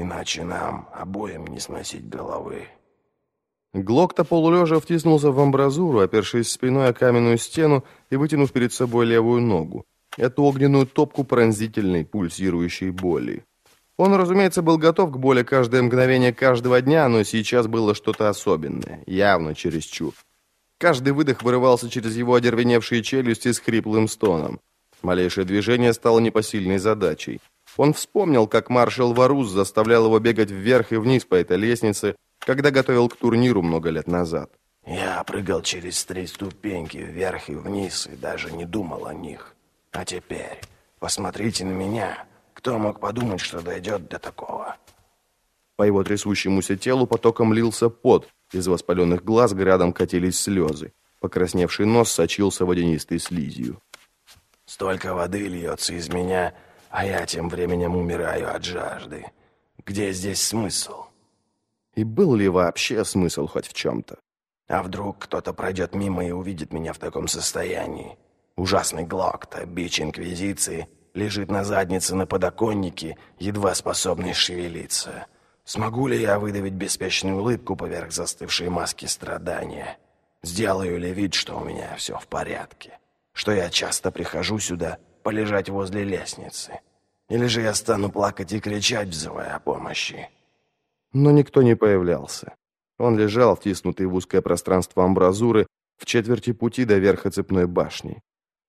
иначе нам обоим не сносить головы». Глокта полулежа втиснулся в амбразуру, опершись спиной о каменную стену и вытянув перед собой левую ногу. Эту огненную топку пронзительной, пульсирующей боли. Он, разумеется, был готов к боли каждое мгновение каждого дня, но сейчас было что-то особенное, явно чересчур. Каждый выдох вырывался через его одервеневшие челюсти с хриплым стоном. Малейшее движение стало непосильной задачей. Он вспомнил, как маршал Варус заставлял его бегать вверх и вниз по этой лестнице, когда готовил к турниру много лет назад. «Я прыгал через три ступеньки вверх и вниз и даже не думал о них. А теперь посмотрите на меня. Кто мог подумать, что дойдет до такого?» По его трясущемуся телу потоком лился пот, из воспаленных глаз грядом катились слезы. Покрасневший нос сочился водянистой слизью. «Столько воды льется из меня, а я тем временем умираю от жажды. Где здесь смысл?» И был ли вообще смысл хоть в чем-то? А вдруг кто-то пройдет мимо и увидит меня в таком состоянии? Ужасный Глокта, бич Инквизиции, лежит на заднице на подоконнике, едва способный шевелиться. Смогу ли я выдавить беспечную улыбку поверх застывшей маски страдания? Сделаю ли вид, что у меня все в порядке? Что я часто прихожу сюда полежать возле лестницы? Или же я стану плакать и кричать, взывая о помощи? Но никто не появлялся. Он лежал, втиснутый в узкое пространство амбразуры, в четверти пути до верха цепной башни.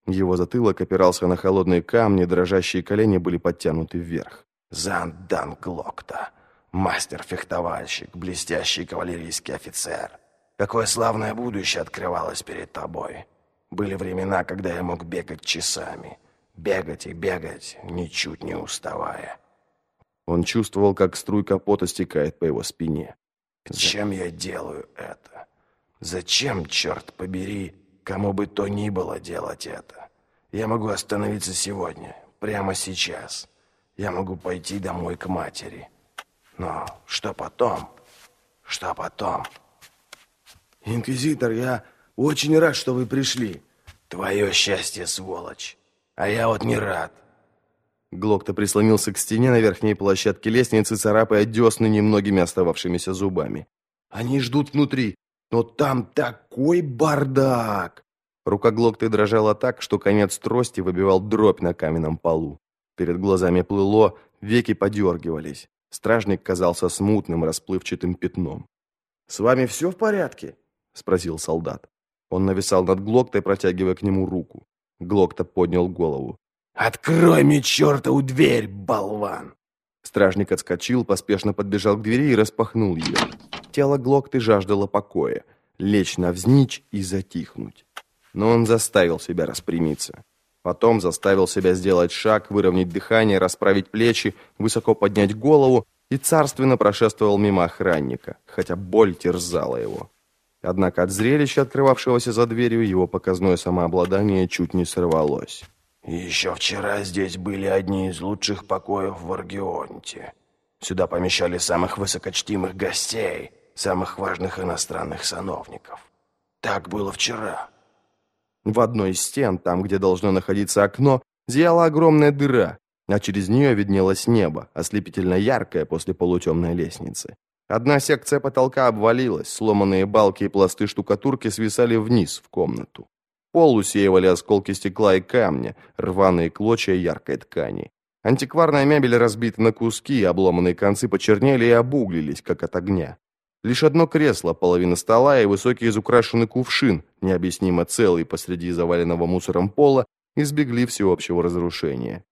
Его затылок опирался на холодные камни, дрожащие колени были подтянуты вверх. «Зандан Глокта, мастер-фехтовальщик, блестящий кавалерийский офицер. Какое славное будущее открывалось перед тобой. Были времена, когда я мог бегать часами. Бегать и бегать, ничуть не уставая. Он чувствовал, как струйка пота стекает по его спине. «Зачем я делаю это? Зачем, черт побери, кому бы то ни было делать это? Я могу остановиться сегодня, прямо сейчас. Я могу пойти домой к матери. Но что потом? Что потом?» «Инквизитор, я очень рад, что вы пришли. Твое счастье, сволочь. А я вот не рад. Глокта прислонился к стене на верхней площадке лестницы, царапая десны немногими остававшимися зубами. «Они ждут внутри, но там такой бардак!» Рука Глокты дрожала так, что конец трости выбивал дробь на каменном полу. Перед глазами плыло, веки подергивались. Стражник казался смутным, расплывчатым пятном. «С вами все в порядке?» — спросил солдат. Он нависал над Глоктой, протягивая к нему руку. Глокта поднял голову. «Открой мне чертову дверь, болван!» Стражник отскочил, поспешно подбежал к двери и распахнул ее. Тело Глокты жаждало покоя, лечь навзничь и затихнуть. Но он заставил себя распрямиться. Потом заставил себя сделать шаг, выровнять дыхание, расправить плечи, высоко поднять голову и царственно прошествовал мимо охранника, хотя боль терзала его. Однако от зрелища, открывавшегося за дверью, его показное самообладание чуть не сорвалось. Еще вчера здесь были одни из лучших покоев в Аргионте. Сюда помещали самых высокочтимых гостей, самых важных иностранных сановников. Так было вчера. В одной из стен, там, где должно находиться окно, зияла огромная дыра, а через нее виднелось небо, ослепительно яркое после полутемной лестницы. Одна секция потолка обвалилась, сломанные балки и пласты штукатурки свисали вниз в комнату. Пол усеивали осколки стекла и камня, рваные клочья яркой ткани. Антикварная мебель разбита на куски, обломанные концы почернели и обуглились, как от огня. Лишь одно кресло, половина стола и высокий изукрашенный кувшин, необъяснимо целый посреди заваленного мусором пола, избегли всеобщего разрушения.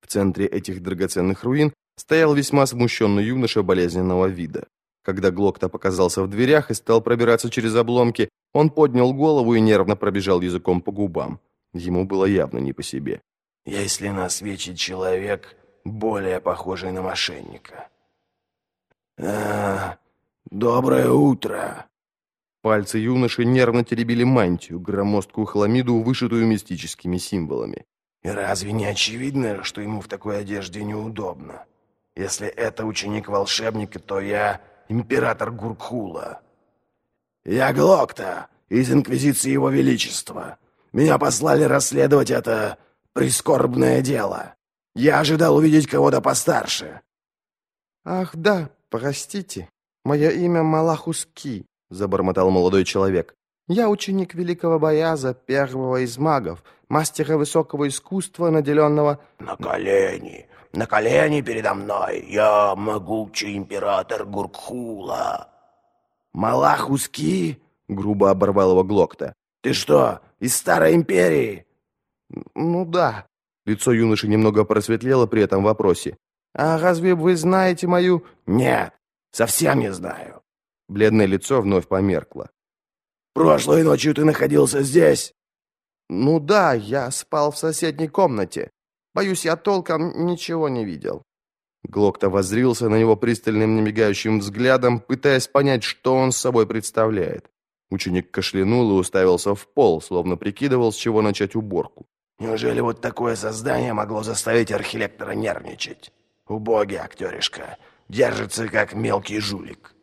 В центре этих драгоценных руин стоял весьма смущенный юноша болезненного вида. Когда Глокта показался в дверях и стал пробираться через обломки, он поднял голову и нервно пробежал языком по губам. Ему было явно не по себе. «Если на свече человек, более похожий на мошенника». «А, доброе утро!» Пальцы юноши нервно теребили мантию, громоздкую хламиду, вышитую мистическими символами. «И разве не очевидно, что ему в такой одежде неудобно? Если это ученик волшебника, то я император Гуркхула. Я Глокта, из Инквизиции Его Величества. Меня послали расследовать это прискорбное дело. Я ожидал увидеть кого-то постарше». «Ах, да, простите, мое имя Малахуски», — забормотал молодой человек. «Я ученик великого Бояза, первого из магов, мастера высокого искусства, наделенного...» «На колени, на колени передо мной, я могучий император Гуркхула». «Малахуски?» — грубо оборвал его Глокта. «Ты что, из Старой Империи?» «Ну да». Лицо юноши немного просветлело при этом вопросе. «А разве вы знаете мою...» «Нет, совсем не знаю». Бледное лицо вновь померкло. «Прошлой ночью ты находился здесь?» «Ну да, я спал в соседней комнате. Боюсь, я толком ничего не видел». Глокта воззрился на него пристальным немигающим взглядом, пытаясь понять, что он с собой представляет. Ученик кашлянул и уставился в пол, словно прикидывал, с чего начать уборку. «Неужели вот такое создание могло заставить архилектора нервничать?» Убогий актеришка. Держится, как мелкий жулик.